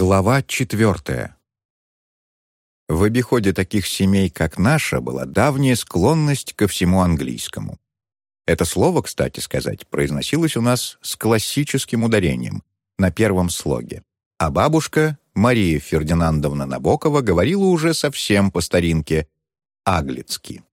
Глава четвертая. В обиходе таких семей, как наша, была давняя склонность ко всему английскому. Это слово, кстати сказать, произносилось у нас с классическим ударением, на первом слоге. А бабушка, Мария Фердинандовна Набокова, говорила уже совсем по старинке, аглицки.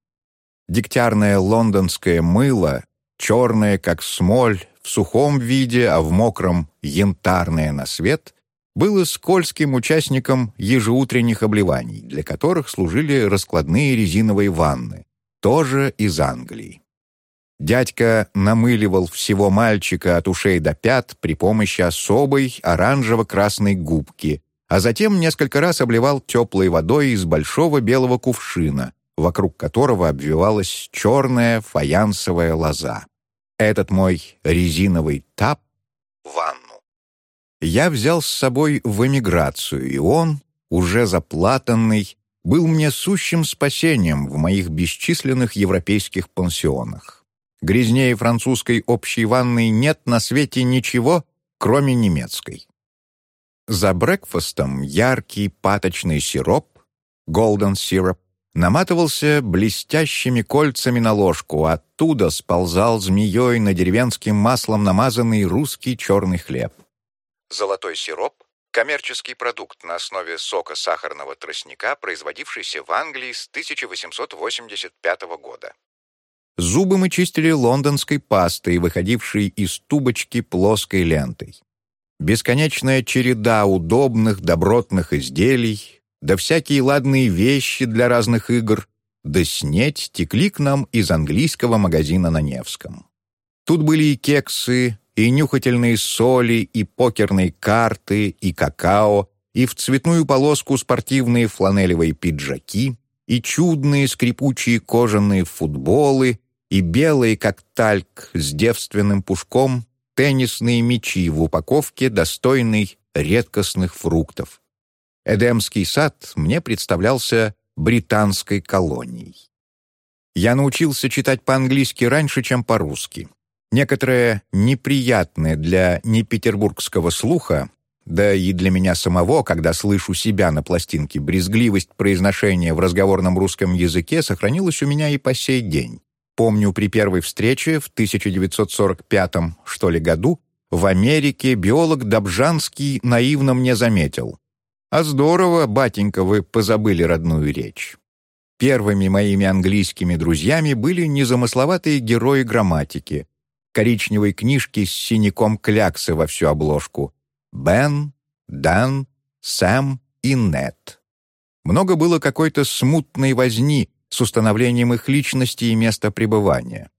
Дегтярное лондонское мыло, черное, как смоль, в сухом виде, а в мокром — янтарное на свет — было скользким участником ежеутренних обливаний, для которых служили раскладные резиновые ванны, тоже из Англии. Дядька намыливал всего мальчика от ушей до пят при помощи особой оранжево-красной губки, а затем несколько раз обливал теплой водой из большого белого кувшина, вокруг которого обвивалась черная фаянсовая лоза. Этот мой резиновый тап — ванна я взял с собой в эмиграцию, и он, уже заплатанный, был мне сущим спасением в моих бесчисленных европейских пансионах. Грязнее французской общей ванной нет на свете ничего, кроме немецкой. За брекфастом яркий паточный сироп, golden syrup, наматывался блестящими кольцами на ложку, оттуда сползал змеей на деревенским маслом намазанный русский черный хлеб. Золотой сироп – коммерческий продукт на основе сока сахарного тростника, производившийся в Англии с 1885 года. Зубы мы чистили лондонской пастой, выходившей из тубочки плоской лентой. Бесконечная череда удобных, добротных изделий, да всякие ладные вещи для разных игр, да снеть текли к нам из английского магазина на Невском. Тут были и кексы, и нюхательные соли, и покерные карты, и какао, и в цветную полоску спортивные фланелевые пиджаки, и чудные скрипучие кожаные футболы, и белые, как тальк, с девственным пушком, теннисные мячи в упаковке, достойной редкостных фруктов. Эдемский сад мне представлялся британской колонией. Я научился читать по-английски раньше, чем по-русски. Некоторое неприятное для непетербургского слуха, да и для меня самого, когда слышу себя на пластинке, брезгливость произношения в разговорном русском языке сохранилась у меня и по сей день. Помню, при первой встрече в 1945 что ли, году в Америке биолог Добжанский наивно мне заметил. «А здорово, батенька, вы позабыли родную речь». Первыми моими английскими друзьями были незамысловатые герои грамматики, коричневой книжки с синяком кляксы во всю обложку. Бен, Дан, Сэм и Нет. Много было какой-то смутной возни с установлением их личности и места пребывания.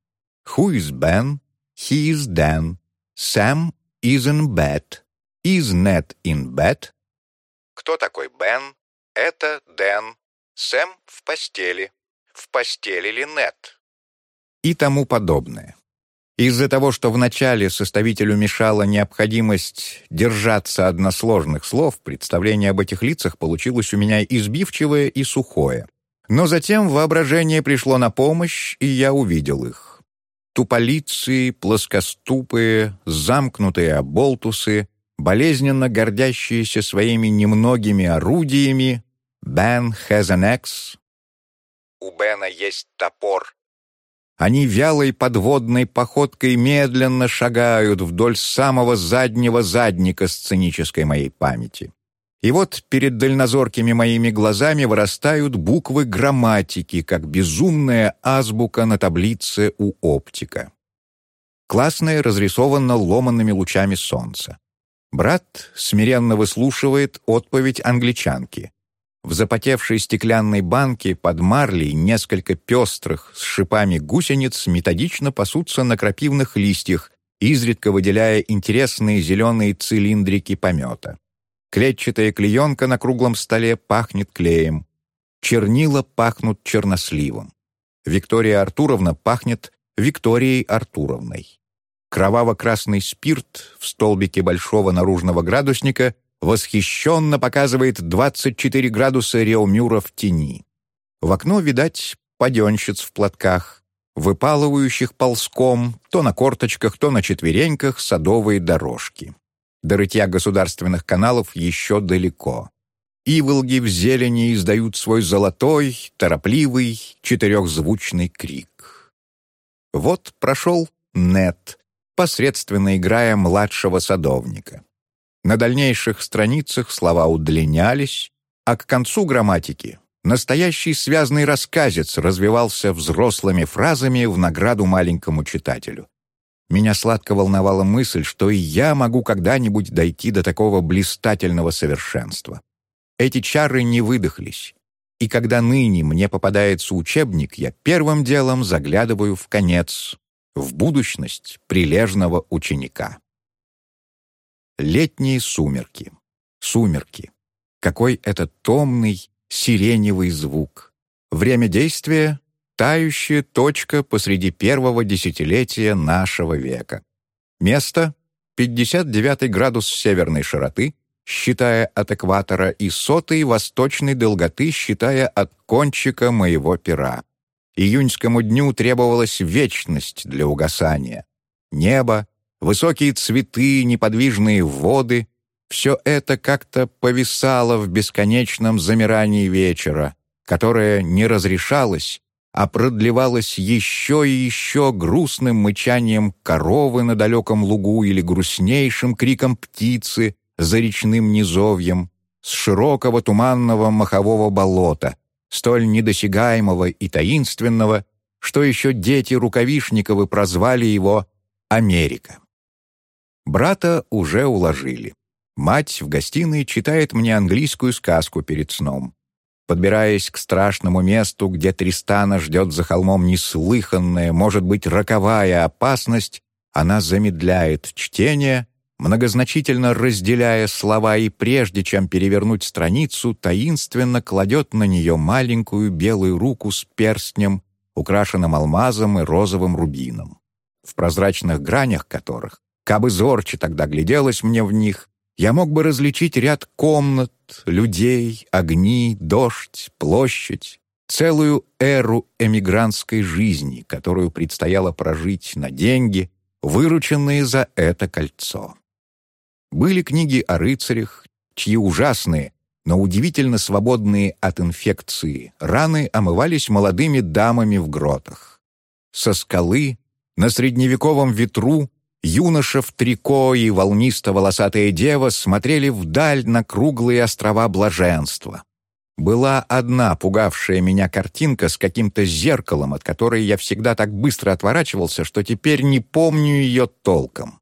Who is Ben? He is Dan. Sam is in bed. Is Ned in bed? Кто такой Бен? Это Дэн. Сэм в постели. В постели ли Нет? И тому подобное. Из-за того, что вначале составителю мешала необходимость держаться односложных слов, представление об этих лицах получилось у меня избивчивое и сухое. Но затем воображение пришло на помощь, и я увидел их. Туполицы, плоскоступые, замкнутые оболтусы, болезненно гордящиеся своими немногими орудиями, «Ben has an axe», «У Бена есть топор», они вялой подводной походкой медленно шагают вдоль самого заднего задника сценической моей памяти. И вот перед дальнозоркими моими глазами вырастают буквы грамматики, как безумная азбука на таблице у оптика. Классная разрисована ломанными лучами солнца. Брат смиренно выслушивает отповедь англичанки. В запотевшей стеклянной банке под марлей несколько пестрых с шипами гусениц методично пасутся на крапивных листьях, изредка выделяя интересные зеленые цилиндрики помета. Клетчатая клеенка на круглом столе пахнет клеем. Чернила пахнут черносливом. Виктория Артуровна пахнет Викторией Артуровной. Кроваво-красный спирт в столбике большого наружного градусника — восхищенно показывает 24 градуса Реомюра в тени. В окно, видать, паденщиц в платках, выпалывающих ползком, то на корточках, то на четвереньках садовые дорожки. До рытья государственных каналов еще далеко. Иволги в зелени издают свой золотой, торопливый, четырехзвучный крик. Вот прошел Нет, посредственно играя младшего садовника. На дальнейших страницах слова удлинялись, а к концу грамматики настоящий связный рассказец развивался взрослыми фразами в награду маленькому читателю. Меня сладко волновала мысль, что и я могу когда-нибудь дойти до такого блистательного совершенства. Эти чары не выдохлись, и когда ныне мне попадается учебник, я первым делом заглядываю в конец, в будущность прилежного ученика. Летние сумерки. Сумерки. Какой это томный, сиреневый звук. Время действия — тающая точка посреди первого десятилетия нашего века. Место — 59 градус северной широты, считая от экватора, и сотый восточной долготы, считая от кончика моего пера. Июньскому дню требовалась вечность для угасания. Небо, высокие цветы, неподвижные воды — все это как-то повисало в бесконечном замирании вечера, которое не разрешалось, а продлевалось еще и еще грустным мычанием коровы на далеком лугу или грустнейшим криком птицы за речным низовьем, с широкого туманного махового болота, столь недосягаемого и таинственного, что еще дети Рукавишниковы прозвали его Америка. Брата уже уложили. Мать в гостиной читает мне английскую сказку перед сном. Подбираясь к страшному месту, где Тристана ждет за холмом неслыханная, может быть, роковая опасность, она замедляет чтение, многозначительно разделяя слова и прежде чем перевернуть страницу, таинственно кладет на нее маленькую белую руку с перстнем, украшенным алмазом и розовым рубином в прозрачных гранях которых, кабы зорче тогда гляделось мне в них, я мог бы различить ряд комнат, людей, огни, дождь, площадь, целую эру эмигрантской жизни, которую предстояло прожить на деньги, вырученные за это кольцо. Были книги о рыцарях, чьи ужасные, но удивительно свободные от инфекции раны омывались молодыми дамами в гротах. Со скалы на средневековом ветру юноша в трико и волнисто-волосатая дева смотрели вдаль на круглые острова блаженства. Была одна пугавшая меня картинка с каким-то зеркалом, от которой я всегда так быстро отворачивался, что теперь не помню ее толком.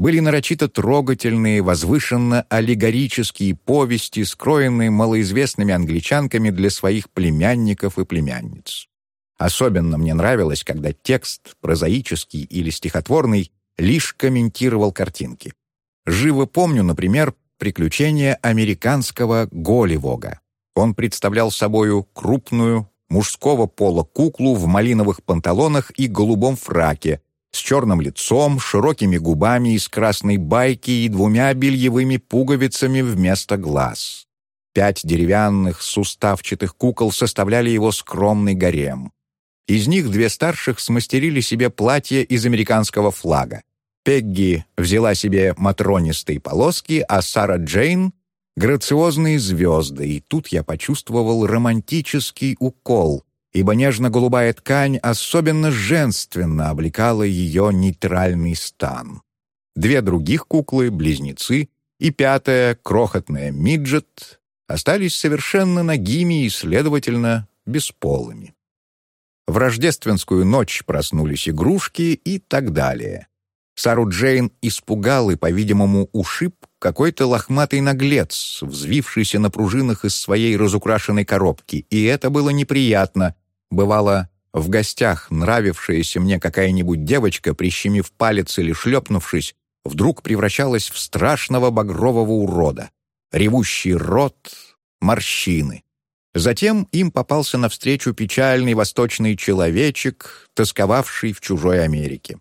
Были нарочито трогательные, возвышенно-аллегорические повести, скроенные малоизвестными англичанками для своих племянников и племянниц. Особенно мне нравилось, когда текст, прозаический или стихотворный, лишь комментировал картинки. Живо помню, например, приключения американского Голливога. Он представлял собою крупную, мужского пола куклу в малиновых панталонах и голубом фраке, с черным лицом, широкими губами из красной байки и двумя бельевыми пуговицами вместо глаз. Пять деревянных суставчатых кукол составляли его скромный гарем. Из них две старших смастерили себе платье из американского флага. Пегги взяла себе матронистые полоски, а Сара Джейн — грациозные звезды, и тут я почувствовал романтический укол, ибо нежно-голубая ткань особенно женственно облекала ее нейтральный стан. Две других куклы, близнецы, и пятая, крохотная миджет, остались совершенно нагими и, следовательно, бесполыми. В рождественскую ночь проснулись игрушки и так далее. Сару Джейн испугал и, по-видимому, ушиб какой-то лохматый наглец, взвившийся на пружинах из своей разукрашенной коробки, и это было неприятно. Бывало, в гостях нравившаяся мне какая-нибудь девочка, прищемив палец или шлепнувшись, вдруг превращалась в страшного багрового урода. Ревущий рот, морщины. Затем им попался навстречу печальный восточный человечек, тосковавший в чужой Америке.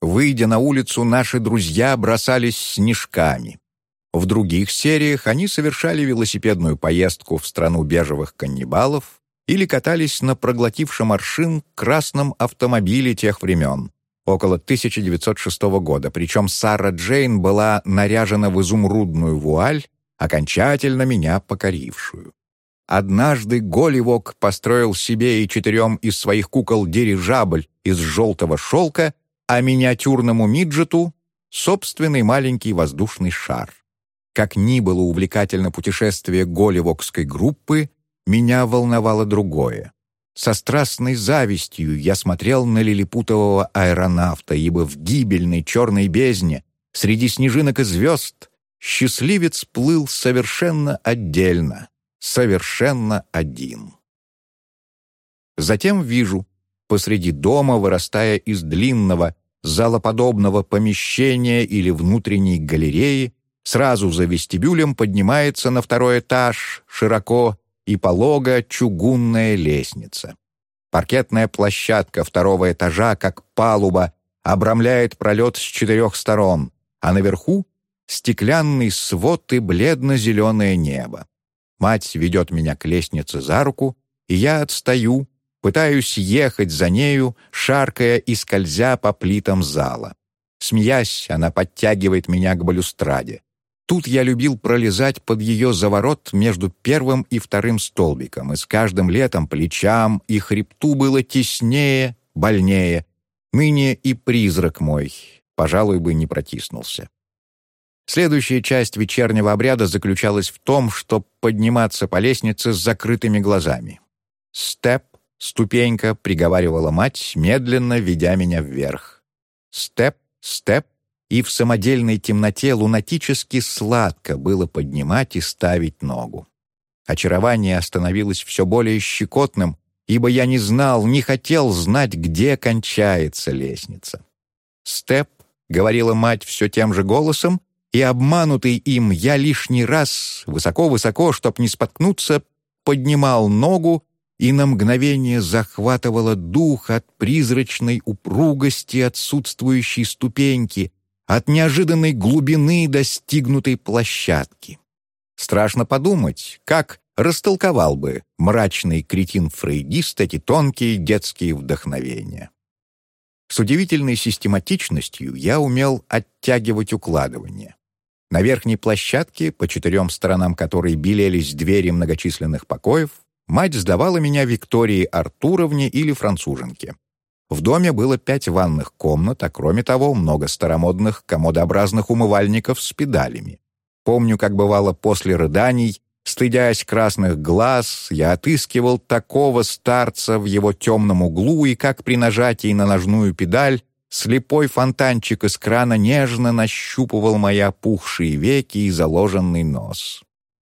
Выйдя на улицу, наши друзья бросались снежками. В других сериях они совершали велосипедную поездку в страну бежевых каннибалов или катались на проглотившем аршин красном автомобиле тех времен. около 1906 года, причем Сара Джейн была наряжена в изумрудную вуаль, окончательно меня покорившую. Однажды Голливок построил себе и четырем из своих кукол дирижабль из желтого шелка, а миниатюрному миджету — собственный маленький воздушный шар. Как ни было увлекательно путешествие голливокской группы, меня волновало другое. Со страстной завистью я смотрел на лилипутового аэронавта, ибо в гибельной черной бездне, среди снежинок и звезд, счастливец плыл совершенно отдельно, совершенно один. Затем вижу, посреди дома, вырастая из длинного, залоподобного помещения или внутренней галереи, сразу за вестибюлем поднимается на второй этаж, широко и полого чугунная лестница. Паркетная площадка второго этажа, как палуба, обрамляет пролет с четырех сторон, а наверху — стеклянный свод и бледно-зеленое небо. Мать ведет меня к лестнице за руку, и я отстаю, пытаюсь ехать за нею, шаркая и скользя по плитам зала. Смеясь, она подтягивает меня к балюстраде. Тут я любил пролезать под ее заворот между первым и вторым столбиком, и с каждым летом плечам и хребту было теснее, больнее. Ныне и призрак мой, пожалуй, бы не протиснулся. Следующая часть вечернего обряда заключалась в том, чтобы подниматься по лестнице с закрытыми глазами. «Степ», ступенька, приговаривала мать, медленно ведя меня вверх. «Степ, степ, и в самодельной темноте лунатически сладко было поднимать и ставить ногу. Очарование становилось все более щекотным, ибо я не знал, не хотел знать, где кончается лестница. «Степ», — говорила мать все тем же голосом, и, обманутый им, я лишний раз, высоко-высоко, чтоб не споткнуться, поднимал ногу и на мгновение захватывала дух от призрачной упругости отсутствующей ступеньки, от неожиданной глубины достигнутой площадки. Страшно подумать, как растолковал бы мрачный кретин-фрейдист эти тонкие детские вдохновения. С удивительной систематичностью я умел оттягивать укладывание. На верхней площадке, по четырем сторонам которой белелись двери многочисленных покоев, мать сдавала меня Виктории Артуровне или француженке. В доме было пять ванных комнат, а кроме того много старомодных комодообразных умывальников с педалями. Помню, как бывало после рыданий, стыдясь красных глаз, я отыскивал такого старца в его темном углу и как при нажатии на ножную педаль слепой фонтанчик из крана нежно нащупывал мои опухшие веки и заложенный нос.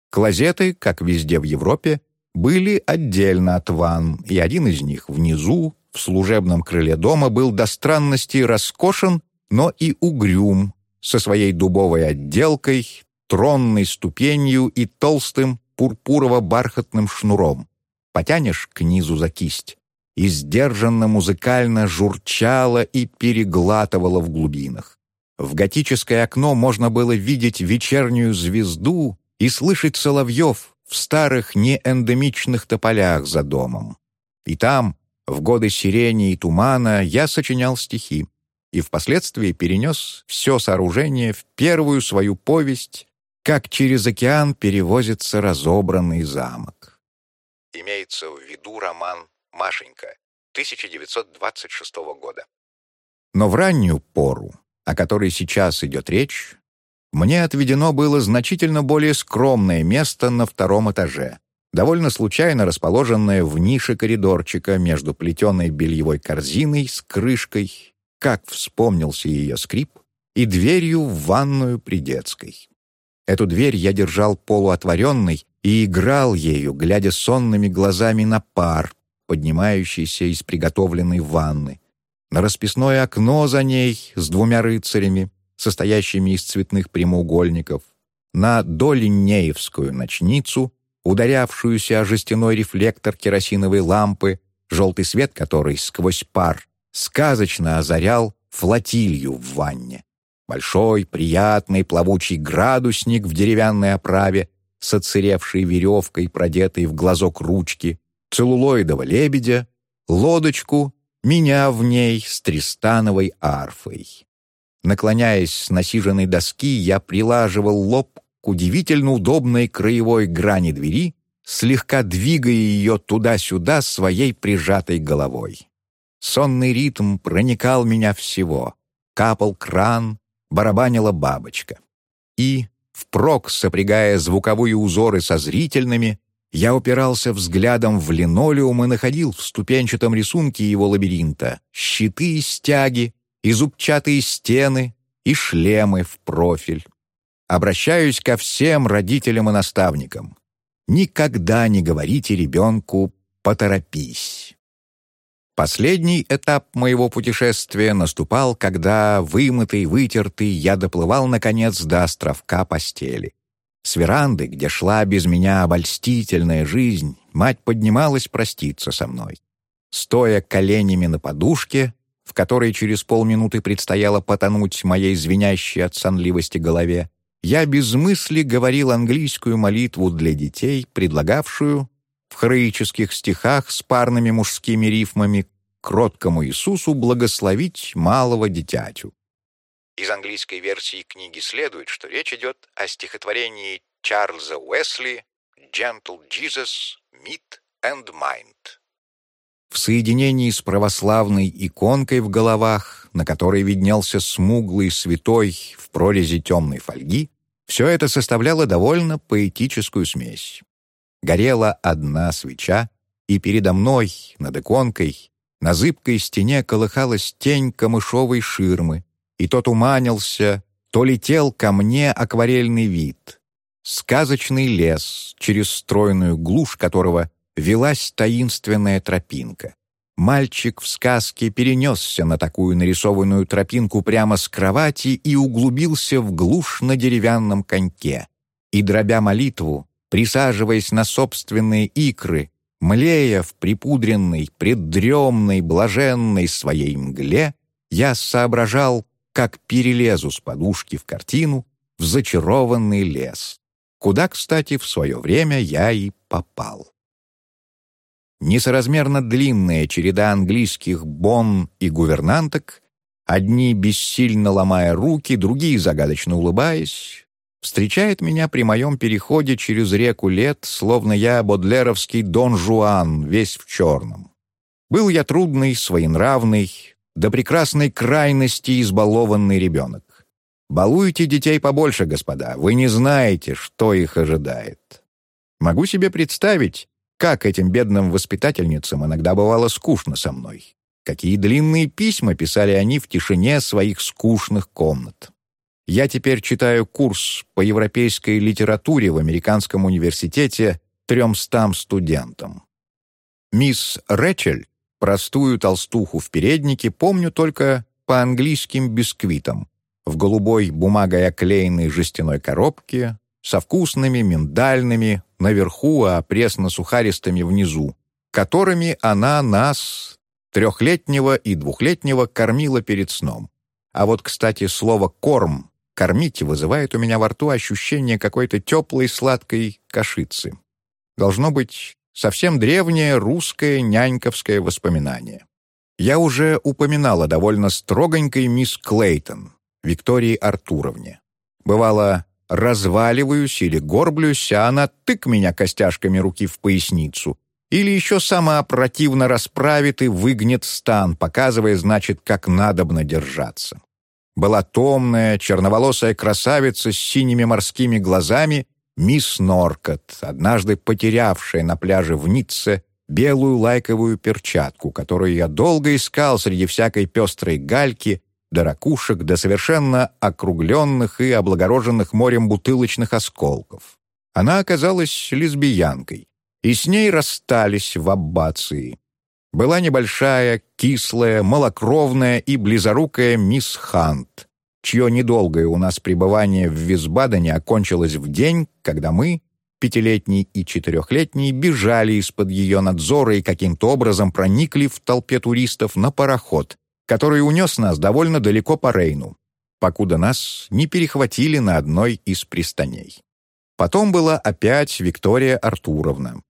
Клозеты, как везде в Европе, были отдельно от ванн, и один из них внизу, в служебном крыле дома был до странности роскошен, но и угрюм, со своей дубовой отделкой, тронной ступенью и толстым пурпурово-бархатным шнуром. Потянешь к низу за кисть, и сдержанно музыкально журчало и переглатывало в глубинах. В готическое окно можно было видеть вечернюю звезду и слышать соловьев в старых неэндемичных тополях за домом. И там, в годы сирени и тумана я сочинял стихи и впоследствии перенес все сооружение в первую свою повесть «Как через океан перевозится разобранный замок». Имеется в виду роман «Машенька» 1926 года. Но в раннюю пору, о которой сейчас идет речь, мне отведено было значительно более скромное место на втором этаже, довольно случайно расположенная в нише коридорчика между плетеной бельевой корзиной с крышкой, как вспомнился ее скрип, и дверью в ванную при детской. Эту дверь я держал полуотворенной и играл ею, глядя сонными глазами на пар, поднимающийся из приготовленной ванны, на расписное окно за ней с двумя рыцарями, состоящими из цветных прямоугольников, на долиннеевскую ночницу, ударявшуюся о жестяной рефлектор керосиновой лампы, желтый свет которой сквозь пар сказочно озарял флотилью в ванне. Большой, приятный, плавучий градусник в деревянной оправе с отсыревшей веревкой, продетой в глазок ручки, целлулоидового лебедя, лодочку меня в ней с тристановой арфой. Наклоняясь с насиженной доски, я прилаживал лоб к удивительно удобной краевой грани двери, слегка двигая ее туда-сюда своей прижатой головой. Сонный ритм проникал меня всего. Капал кран, барабанила бабочка. И, впрок сопрягая звуковые узоры со зрительными, я упирался взглядом в линолеум и находил в ступенчатом рисунке его лабиринта щиты и стяги, и зубчатые стены, и шлемы в профиль. Обращаюсь ко всем родителям и наставникам. Никогда не говорите ребенку «поторопись». Последний этап моего путешествия наступал, когда, вымытый, вытертый, я доплывал, наконец, до островка постели. С веранды, где шла без меня обольстительная жизнь, мать поднималась проститься со мной. Стоя коленями на подушке, в которой через полминуты предстояло потонуть моей звенящей от сонливости голове, я без мысли говорил английскую молитву для детей, предлагавшую в хроических стихах с парными мужскими рифмами кроткому Иисусу благословить малого дитятю. Из английской версии книги следует, что речь идет о стихотворении Чарльза Уэсли «Gentle Jesus, Meat and Mind». В соединении с православной иконкой в головах, на которой виднелся смуглый святой в прорези темной фольги, все это составляло довольно поэтическую смесь. Горела одна свеча, и передо мной, над иконкой, на зыбкой стене колыхалась тень камышовой ширмы, и то туманился, то летел ко мне акварельный вид. Сказочный лес, через стройную глушь которого велась таинственная тропинка. Мальчик в сказке перенесся на такую нарисованную тропинку прямо с кровати и углубился в глушь на деревянном коньке. И, дробя молитву, присаживаясь на собственные икры, млея в припудренной, преддремной, блаженной своей мгле, я соображал, как перелезу с подушки в картину в зачарованный лес, куда, кстати, в свое время я и попал. Несоразмерно длинная череда английских бон и гувернанток, одни бессильно ломая руки, другие загадочно улыбаясь, встречает меня при моем переходе через реку лет, словно я бодлеровский Дон Жуан, весь в черном. Был я трудный, своенравный, до прекрасной крайности избалованный ребенок. Балуйте детей побольше, господа, вы не знаете, что их ожидает. Могу себе представить, как этим бедным воспитательницам иногда бывало скучно со мной. Какие длинные письма писали они в тишине своих скучных комнат. Я теперь читаю курс по европейской литературе в Американском университете тремстам студентам. Мисс Рэчель, простую толстуху в переднике, помню только по английским бисквитам, в голубой бумагой оклеенной жестяной коробке, со вкусными, миндальными, наверху, а пресно-сухаристыми внизу, которыми она нас, трехлетнего и двухлетнего, кормила перед сном. А вот, кстати, слово «корм» «кормить» вызывает у меня во рту ощущение какой-то теплой сладкой кашицы. Должно быть совсем древнее русское няньковское воспоминание. Я уже упоминала довольно строгонькой мисс Клейтон, Виктории Артуровне. Бывало, разваливаюсь или горблюсь, а она тык меня костяшками руки в поясницу. Или еще сама противно расправит и выгнет стан, показывая, значит, как надобно держаться. Была томная, черноволосая красавица с синими морскими глазами мисс Норкот, однажды потерявшая на пляже в Ницце белую лайковую перчатку, которую я долго искал среди всякой пестрой гальки до ракушек, до совершенно округленных и облагороженных морем бутылочных осколков. Она оказалась лесбиянкой, и с ней расстались в аббации. Была небольшая, кислая, малокровная и близорукая мисс Хант, чье недолгое у нас пребывание в Висбадене окончилось в день, когда мы, пятилетний и четырехлетний, бежали из-под ее надзора и каким-то образом проникли в толпе туристов на пароход, который унес нас довольно далеко по Рейну, покуда нас не перехватили на одной из пристаней. Потом была опять Виктория Артуровна.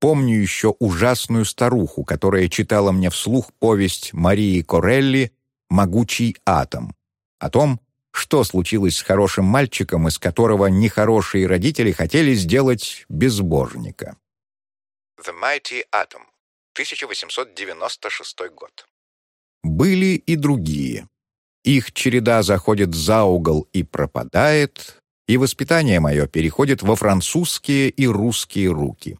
помню еще ужасную старуху, которая читала мне вслух повесть Марии Корелли «Могучий атом» о том, что случилось с хорошим мальчиком, из которого нехорошие родители хотели сделать безбожника. The Mighty Atom, 1896 год. Были и другие. Их череда заходит за угол и пропадает, и воспитание мое переходит во французские и русские руки.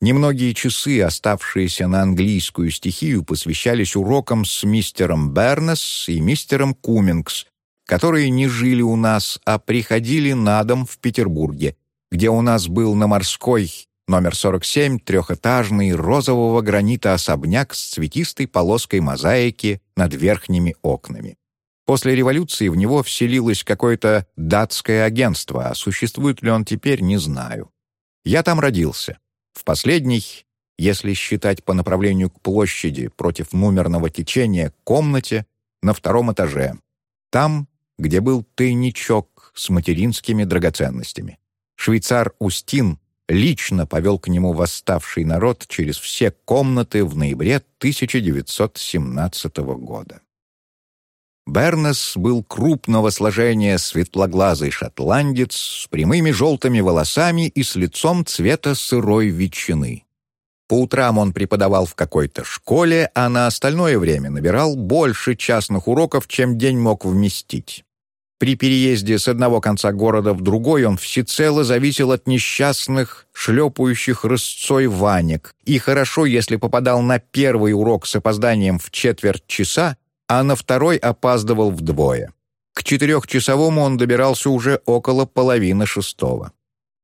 Немногие часы, оставшиеся на английскую стихию, посвящались урокам с мистером Бернес и мистером Кумингс, которые не жили у нас, а приходили на дом в Петербурге, где у нас был на морской номер 47 трехэтажный розового гранита особняк с цветистой полоской мозаики над верхними окнами. После революции в него вселилось какое-то датское агентство, а существует ли он теперь, не знаю. Я там родился. В последней, если считать по направлению к площади против номерного течения, комнате на втором этаже. Там, где был тайничок с материнскими драгоценностями. Швейцар Устин лично повел к нему восставший народ через все комнаты в ноябре 1917 года. Бернес был крупного сложения светлоглазый шотландец с прямыми желтыми волосами и с лицом цвета сырой ветчины. По утрам он преподавал в какой-то школе, а на остальное время набирал больше частных уроков, чем день мог вместить. При переезде с одного конца города в другой он всецело зависел от несчастных, шлепающих рысцой ванек, и хорошо, если попадал на первый урок с опозданием в четверть часа, а на второй опаздывал вдвое. К четырехчасовому он добирался уже около половины шестого.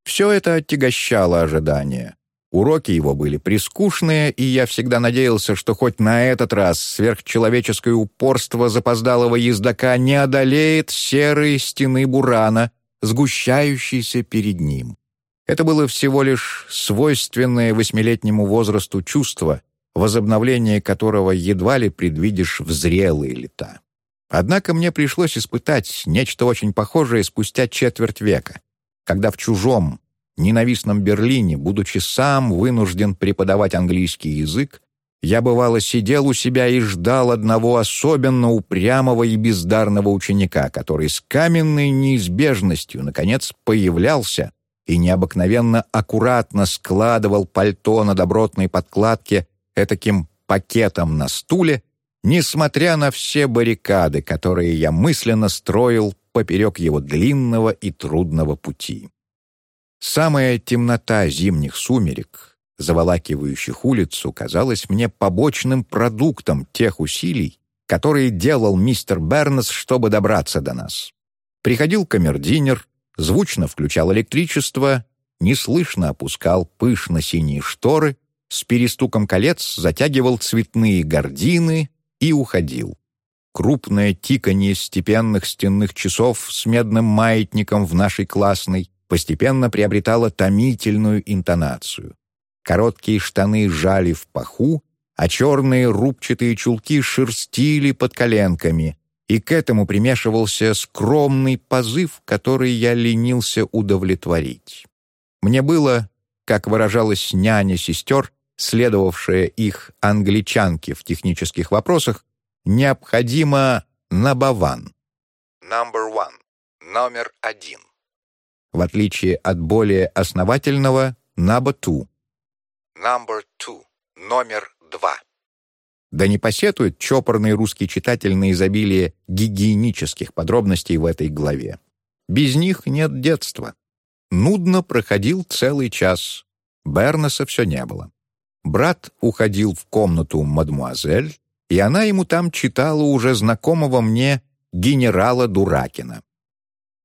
Все это оттягощало ожидания. Уроки его были прискучные, и я всегда надеялся, что хоть на этот раз сверхчеловеческое упорство запоздалого ездока не одолеет серые стены бурана, сгущающиеся перед ним. Это было всего лишь свойственное восьмилетнему возрасту чувство, возобновление которого едва ли предвидишь в зрелые лета. Однако мне пришлось испытать нечто очень похожее спустя четверть века, когда в чужом, ненавистном Берлине, будучи сам вынужден преподавать английский язык, я, бывало, сидел у себя и ждал одного особенно упрямого и бездарного ученика, который с каменной неизбежностью, наконец, появлялся и необыкновенно аккуратно складывал пальто на добротной подкладке этаким пакетом на стуле, несмотря на все баррикады, которые я мысленно строил поперек его длинного и трудного пути. Самая темнота зимних сумерек, заволакивающих улицу, казалась мне побочным продуктом тех усилий, которые делал мистер Бернес, чтобы добраться до нас. Приходил камердинер, звучно включал электричество, неслышно опускал пышно-синие шторы с перестуком колец затягивал цветные гардины и уходил. Крупное тиканье степенных стенных часов с медным маятником в нашей классной постепенно приобретало томительную интонацию. Короткие штаны жали в паху, а черные рубчатые чулки шерстили под коленками, и к этому примешивался скромный позыв, который я ленился удовлетворить. Мне было, как выражалась няня сестер, следовавшая их англичанке в технических вопросах, необходимо набаван. Number one. Номер один. В отличие от более основательного number two. Number two. Номер два. Да не посетует чопорный русский читатель на изобилие гигиенических подробностей в этой главе. Без них нет детства. Нудно проходил целый час. Бернеса все не было. Брат уходил в комнату мадмуазель, и она ему там читала уже знакомого мне генерала Дуракина.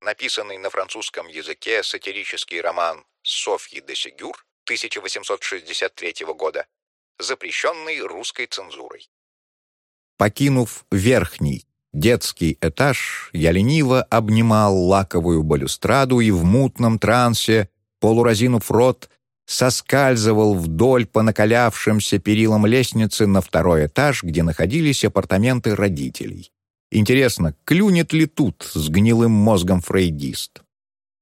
Написанный на французском языке сатирический роман Софьи де Сигюр 1863 года, запрещенный русской цензурой. Покинув верхний, детский этаж, я лениво обнимал лаковую балюстраду и в мутном трансе, полуразинув рот, соскальзывал вдоль по накалявшимся перилам лестницы на второй этаж, где находились апартаменты родителей. Интересно, клюнет ли тут с гнилым мозгом фрейдист?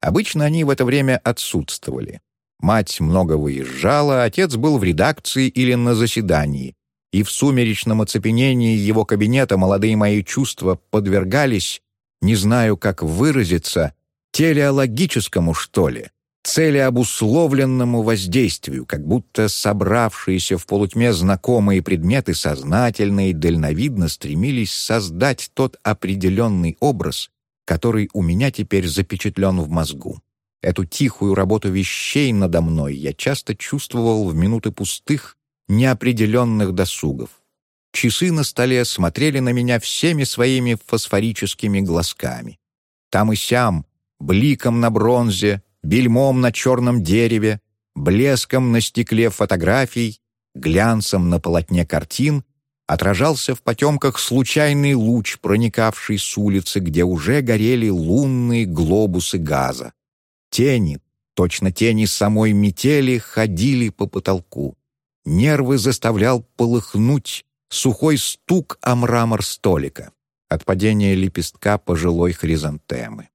Обычно они в это время отсутствовали. Мать много выезжала, отец был в редакции или на заседании, и в сумеречном оцепенении его кабинета молодые мои чувства подвергались, не знаю, как выразиться, телеологическому, что ли, целеобусловленному воздействию, как будто собравшиеся в полутьме знакомые предметы сознательно и дальновидно стремились создать тот определенный образ, который у меня теперь запечатлен в мозгу. Эту тихую работу вещей надо мной я часто чувствовал в минуты пустых, неопределенных досугов. Часы на столе смотрели на меня всеми своими фосфорическими глазками. Там и сям, бликом на бронзе, бельмом на черном дереве, блеском на стекле фотографий, глянцем на полотне картин отражался в потемках случайный луч, проникавший с улицы, где уже горели лунные глобусы газа. Тени, точно тени самой метели, ходили по потолку. Нервы заставлял полыхнуть сухой стук о мрамор столика от падения лепестка пожилой хризантемы.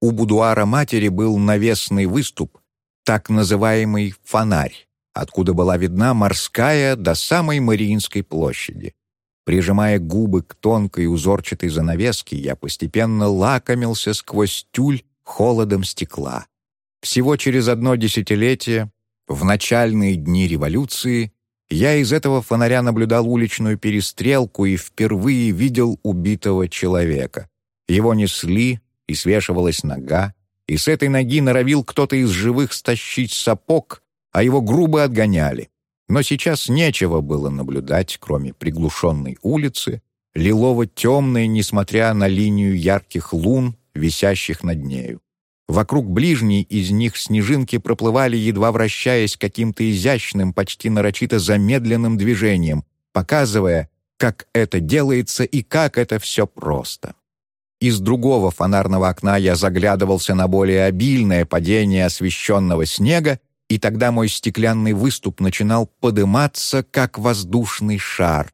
У будуара матери был навесный выступ, так называемый «фонарь», откуда была видна морская до самой Мариинской площади. Прижимая губы к тонкой узорчатой занавеске, я постепенно лакомился сквозь тюль холодом стекла. Всего через одно десятилетие в начальные дни революции я из этого фонаря наблюдал уличную перестрелку и впервые видел убитого человека. Его несли, и свешивалась нога, и с этой ноги норовил кто-то из живых стащить сапог, а его грубо отгоняли. Но сейчас нечего было наблюдать, кроме приглушенной улицы, лилово-темной, несмотря на линию ярких лун, висящих над нею. Вокруг ближней из них снежинки проплывали, едва вращаясь каким-то изящным, почти нарочито замедленным движением, показывая, как это делается и как это все просто. Из другого фонарного окна я заглядывался на более обильное падение освещенного снега, и тогда мой стеклянный выступ начинал подыматься, как воздушный шар.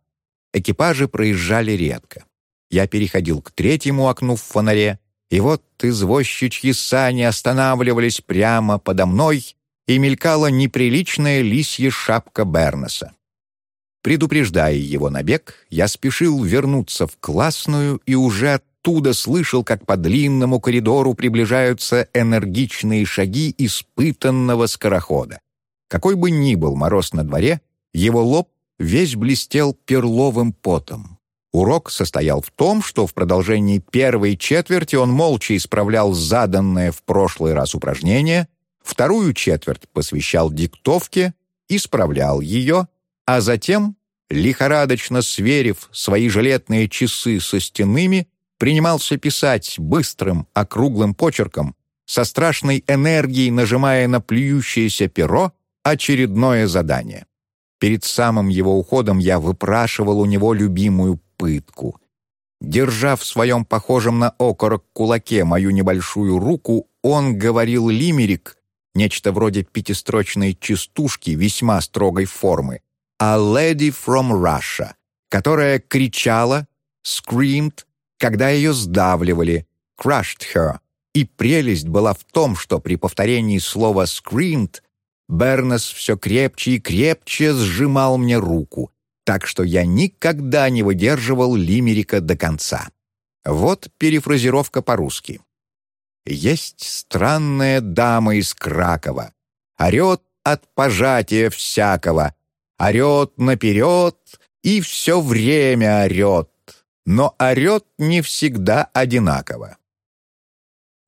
Экипажи проезжали редко. Я переходил к третьему окну в фонаре, и вот извозчичьи сани останавливались прямо подо мной, и мелькала неприличная лисья шапка Бернеса. Предупреждая его набег, я спешил вернуться в классную и уже оттуда слышал, как по длинному коридору приближаются энергичные шаги испытанного скорохода. Какой бы ни был мороз на дворе, его лоб весь блестел перловым потом. Урок состоял в том, что в продолжении первой четверти он молча исправлял заданное в прошлый раз упражнение, вторую четверть посвящал диктовке, исправлял ее, а затем, лихорадочно сверив свои жилетные часы со стенными, принимался писать быстрым, округлым почерком, со страшной энергией нажимая на плюющееся перо очередное задание. Перед самым его уходом я выпрашивал у него любимую пытку. Держа в своем похожем на окорок кулаке мою небольшую руку, он говорил лимерик, нечто вроде пятистрочной частушки весьма строгой формы, «A lady from Russia», которая кричала, screamed, когда ее сдавливали, crushed her. И прелесть была в том, что при повторении слова «screamed» Бернес все крепче и крепче сжимал мне руку, так что я никогда не выдерживал лимерика до конца. Вот перефразировка по-русски. «Есть странная дама из Кракова, орет от пожатия всякого, орет наперед и все время орет, но орет не всегда одинаково».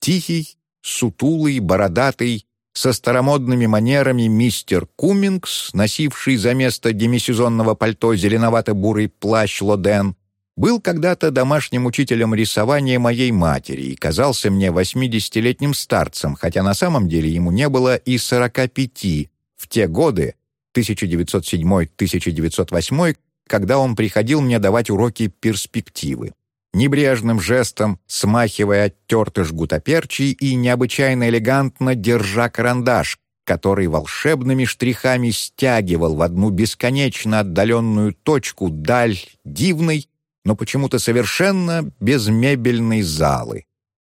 Тихий, сутулый, бородатый, со старомодными манерами мистер Кумингс, носивший за место демисезонного пальто зеленовато-бурый плащ Лоден, был когда-то домашним учителем рисования моей матери и казался мне восьмидесятилетним старцем, хотя на самом деле ему не было и сорока пяти в те годы, 1907-1908, когда он приходил мне давать уроки перспективы небрежным жестом смахивая оттертый жгут оперчий и необычайно элегантно держа карандаш, который волшебными штрихами стягивал в одну бесконечно отдаленную точку даль дивной, но почему-то совершенно безмебельной залы.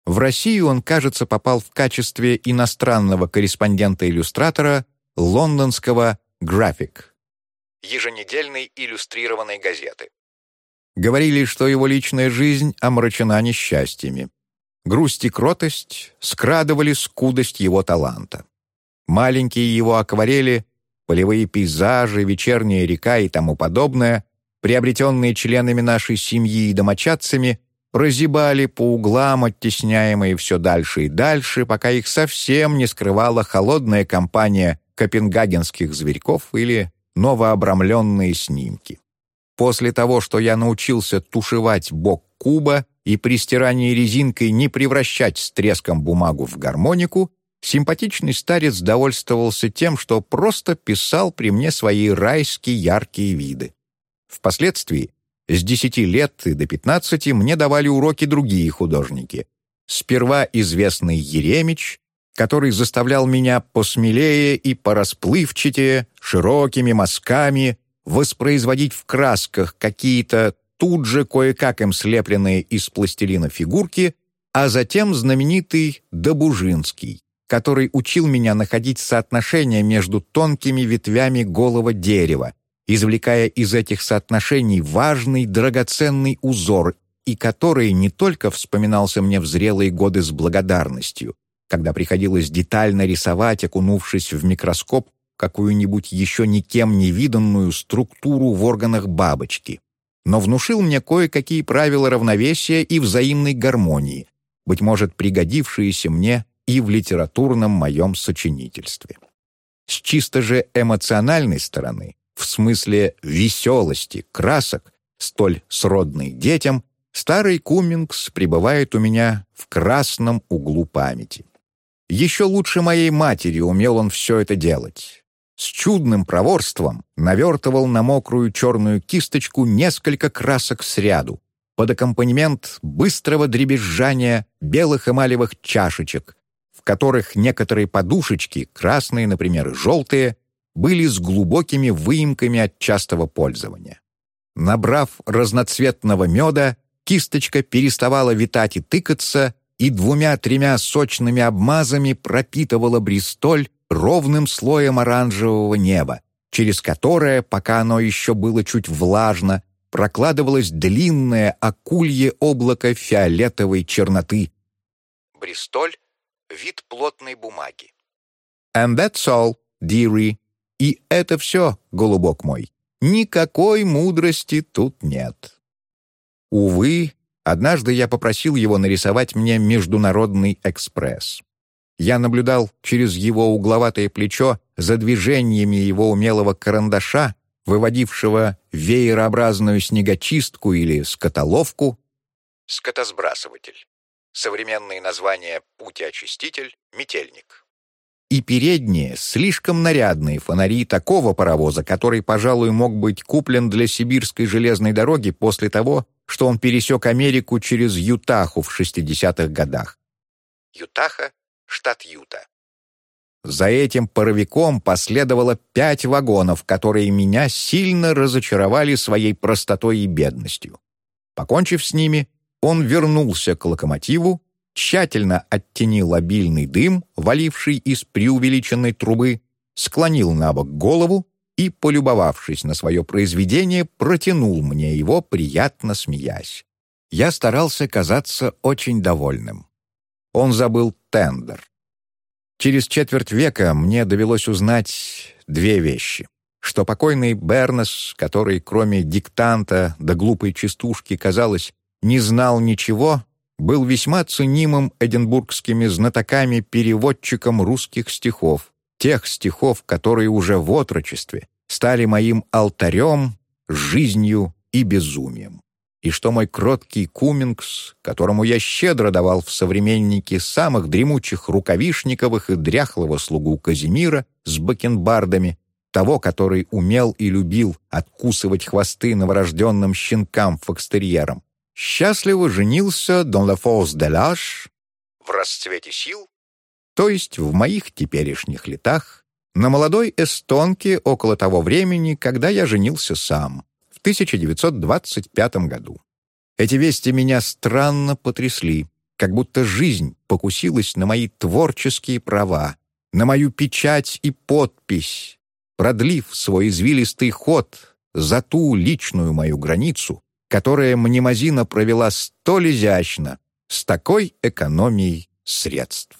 В Россию он, кажется, попал в качестве иностранного корреспондента-иллюстратора лондонского «График» еженедельной иллюстрированной газеты. Говорили, что его личная жизнь омрачена несчастьями. Грусть и кротость скрадывали скудость его таланта. Маленькие его акварели, полевые пейзажи, вечерняя река и тому подобное, приобретенные членами нашей семьи и домочадцами, прозябали по углам, оттесняемые все дальше и дальше, пока их совсем не скрывала холодная компания копенгагенских зверьков или новообрамленные снимки. После того, что я научился тушевать бок куба и при стирании резинкой не превращать с треском бумагу в гармонику, симпатичный старец довольствовался тем, что просто писал при мне свои райские яркие виды. Впоследствии, с десяти лет и до пятнадцати, мне давали уроки другие художники. Сперва известный Еремич, который заставлял меня посмелее и порасплывчатее, широкими мазками, воспроизводить в красках какие-то тут же кое-как им слепленные из пластилина фигурки, а затем знаменитый Добужинский, который учил меня находить соотношение между тонкими ветвями голого дерева, извлекая из этих соотношений важный драгоценный узор, и который не только вспоминался мне в зрелые годы с благодарностью, когда приходилось детально рисовать, окунувшись в микроскоп какую-нибудь еще никем не виданную структуру в органах бабочки, но внушил мне кое-какие правила равновесия и взаимной гармонии, быть может, пригодившиеся мне и в литературном моем сочинительстве. С чисто же эмоциональной стороны, в смысле веселости, красок, столь сродной детям, старый Кумингс пребывает у меня в красном углу памяти. Еще лучше моей матери умел он все это делать. С чудным проворством навертывал на мокрую черную кисточку несколько красок сряду, под аккомпанемент быстрого дребезжания белых эмалевых чашечек, в которых некоторые подушечки, красные, например, и желтые, были с глубокими выемками от частого пользования. Набрав разноцветного меда, кисточка переставала витать и тыкаться, и двумя-тремя сочными обмазами пропитывала Бристоль ровным слоем оранжевого неба, через которое, пока оно еще было чуть влажно, прокладывалось длинное акулье облако фиолетовой черноты. Бристоль — вид плотной бумаги. «And that's all, dearie. И это все, голубок мой. Никакой мудрости тут нет». Увы, Однажды я попросил его нарисовать мне «Международный экспресс». Я наблюдал через его угловатое плечо за движениями его умелого карандаша, выводившего веерообразную снегочистку или скотоловку. Скотосбрасыватель. Современные названия «путеочиститель», «метельник» и передние, слишком нарядные фонари такого паровоза, который, пожалуй, мог быть куплен для сибирской железной дороги после того, что он пересек Америку через Ютаху в 60-х годах. Ютаха, штат Юта. За этим паровиком последовало пять вагонов, которые меня сильно разочаровали своей простотой и бедностью. Покончив с ними, он вернулся к локомотиву, тщательно оттенил обильный дым, валивший из преувеличенной трубы, склонил на бок голову и, полюбовавшись на свое произведение, протянул мне его, приятно смеясь. Я старался казаться очень довольным. Он забыл тендер. Через четверть века мне довелось узнать две вещи. Что покойный Бернес, который кроме диктанта до да глупой частушки, казалось, не знал ничего, был весьма ценимым эдинбургскими знатоками-переводчиком русских стихов, тех стихов, которые уже в отрочестве стали моим алтарем, жизнью и безумием. И что мой кроткий Кумингс, которому я щедро давал в современнике самых дремучих рукавишниковых и дряхлого слугу Казимира с бакенбардами, того, который умел и любил откусывать хвосты новорожденным щенкам-фокстерьерам, счастливо женился Дон Ла Форс де Лаш в расцвете сил, то есть в моих теперешних летах, на молодой эстонке около того времени, когда я женился сам, в 1925 году. Эти вести меня странно потрясли. как будто жизнь покусилась на мои творческие права, на мою печать и подпись, продлив свой извилистый ход за ту личную мою границу, которая Мнемозина провела столь изящно, с такой экономией средств.